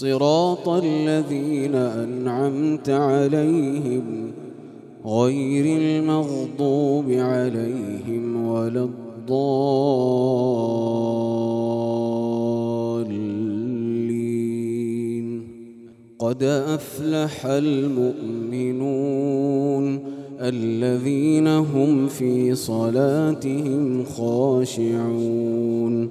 صراط الذين أنعمت عليهم غير المغضوب عليهم ولا الضالين. قد أفلح المؤمنون الذين هم في صلاتهم خاشعون.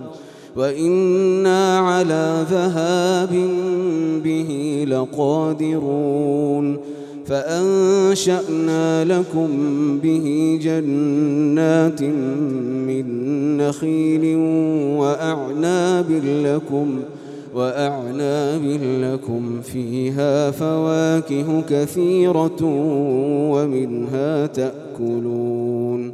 وإنا على ذهاب به لقادرون فأنشأنا لكم به جنات من نخيل وأعناب لكم وأعناب لكم فيها فواكه كثيرة ومنها تأكلون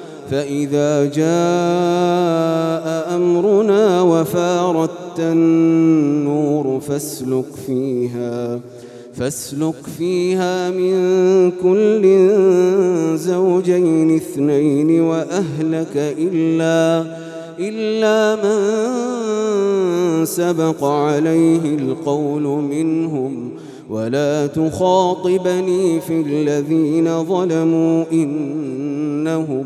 فإذا جاء أمرنا وفارت النور فاسلك فيها فاسلك فيها من كل زوجين اثنين وأهلك إلا إلا من سبق عليه القول منهم. ولا تخاطبني في الذين ظلموا إنهم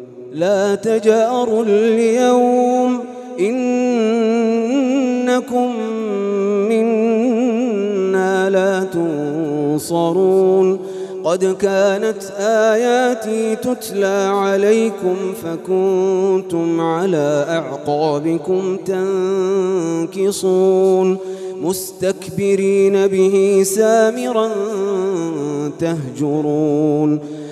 لا تجأروا اليوم إنكم منا لا تنصرون قد كانت آياتي تتلى عليكم فكنتم على أعقابكم تنكصون مستكبرين به سامرا تهجرون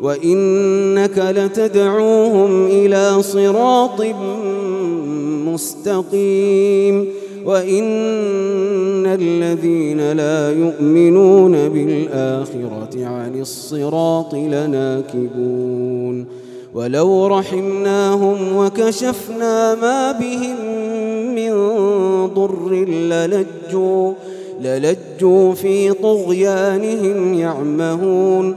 وإنك لتدعوهم إلى صراط مستقيم وإن الذين لا يؤمنون بالآخرة عن الصراط لناكبون ولو رحمناهم وكشفنا ما بهم من ضر للجوا للجوا في طغيانهم يعمهون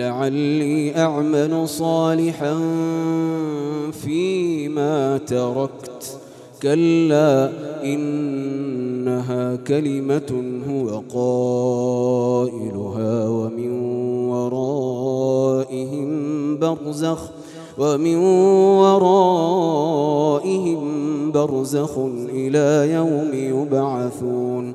لعلي أعمل صالحا فيما تركت. كلا إنها كلمة هو قائلها ومن ورائهم برزخ ومن ورائهم برزخ إلى يوم يبعثون.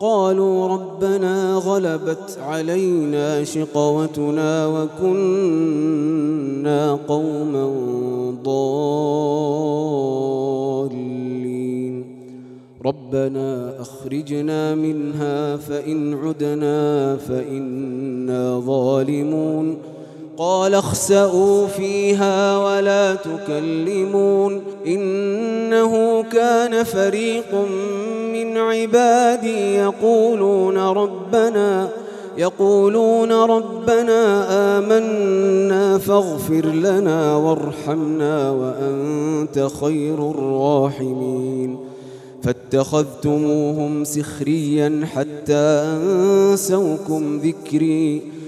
قالوا ربنا غلبت علينا شقوتنا وكنا قوما ضالين. ربنا أخرجنا منها فإن عدنا فإنا ظالمون. قال اخسأوا فيها ولا تكلمون إنه كان فريق من عبادي يقولون ربنا يقولون ربنا آمنا فاغفر لنا وارحمنا وأنت خير الراحمين. فاتخذتموهم سخريا حتى أنسوكم ذكري.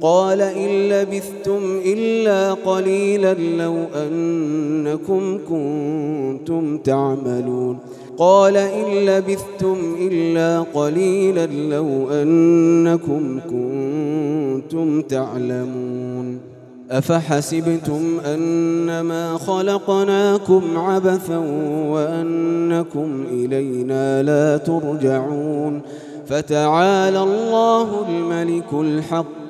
قال إن لبثتم إلا قليلا لو أنكم كنتم تعملون. قال إن لبثتم إلا قليلا لو أنكم كنتم تعلمون. أفحسبتم أنما خلقناكم عبثا وأنكم إلينا لا ترجعون. فتعالى الله الملك الحق.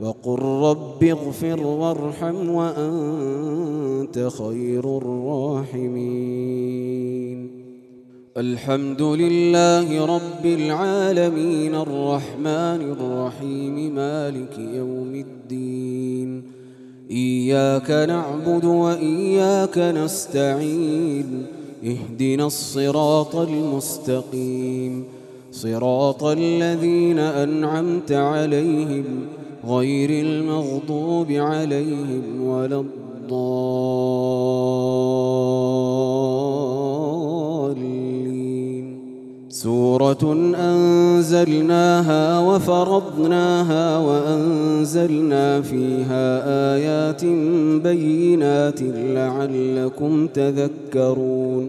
وقل رب اغفر وارحم وأنت خير الراحمين. الحمد لله رب العالمين الرحمن الرحيم مالك يوم الدين. إياك نعبد وإياك نستعين. اهدنا الصراط المستقيم. صراط الذين أنعمت عليهم غير المغضوب عليهم ولا الضالين. سورة أنزلناها وفرضناها وأنزلنا فيها آيات بينات لعلكم تذكرون.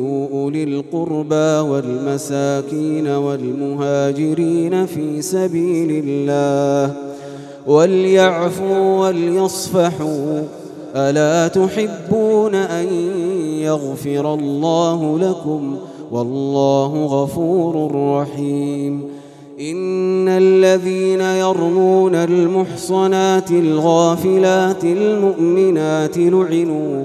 يؤتوا أولي القربى والمساكين والمهاجرين في سبيل الله وليعفوا وليصفحوا ألا تحبون أن يغفر الله لكم والله غفور رحيم إن الذين يرمون المحصنات الغافلات المؤمنات لعنوا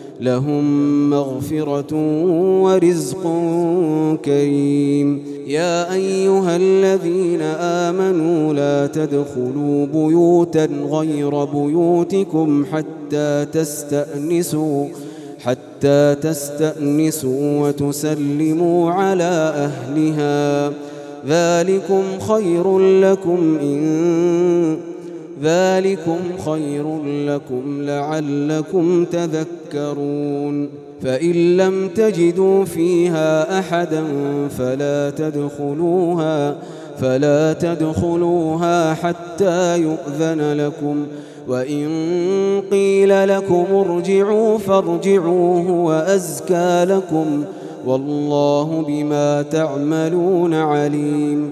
لهم مغفرة ورزق كريم. يا أيها الذين آمنوا لا تدخلوا بيوتا غير بيوتكم حتى تستأنسوا حتى تستأنسوا وتسلموا على أهلها. ذلكم خير لكم إن ذلكم خير لكم لعلكم تذكرون فإن لم تجدوا فيها أحدا فلا تدخلوها فلا تدخلوها حتى يؤذن لكم وإن قيل لكم ارجعوا فارجعوه وأزكى لكم والله بما تعملون عليم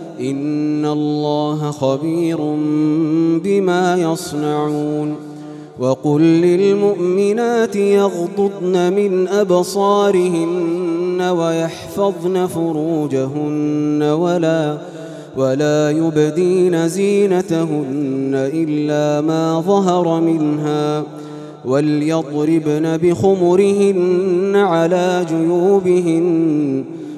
إن الله خبير بما يصنعون وقل للمؤمنات يغضضن من أبصارهن ويحفظن فروجهن ولا ولا يبدين زينتهن إلا ما ظهر منها وليضربن بخمرهن على جيوبهن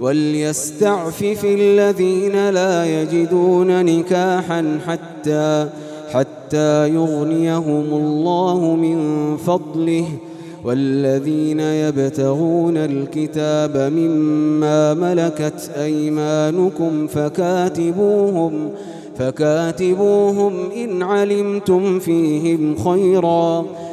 وليستعفف الذين لا يجدون نكاحا حتى حتى يغنيهم الله من فضله. والذين يبتغون الكتاب مما ملكت أيمانكم فكاتبوهم فكاتبوهم إن علمتم فيهم خيرا.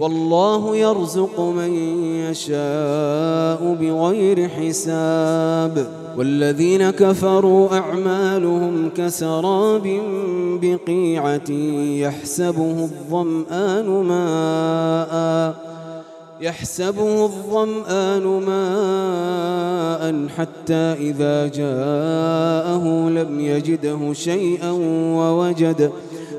والله يرزق من يشاء بغير حساب. والذين كفروا أعمالهم كسراب بقيعة يحسبه الظمآن ماءً يحسبه الظمآن ماء حتى إذا جاءه لم يجده شيئا ووجد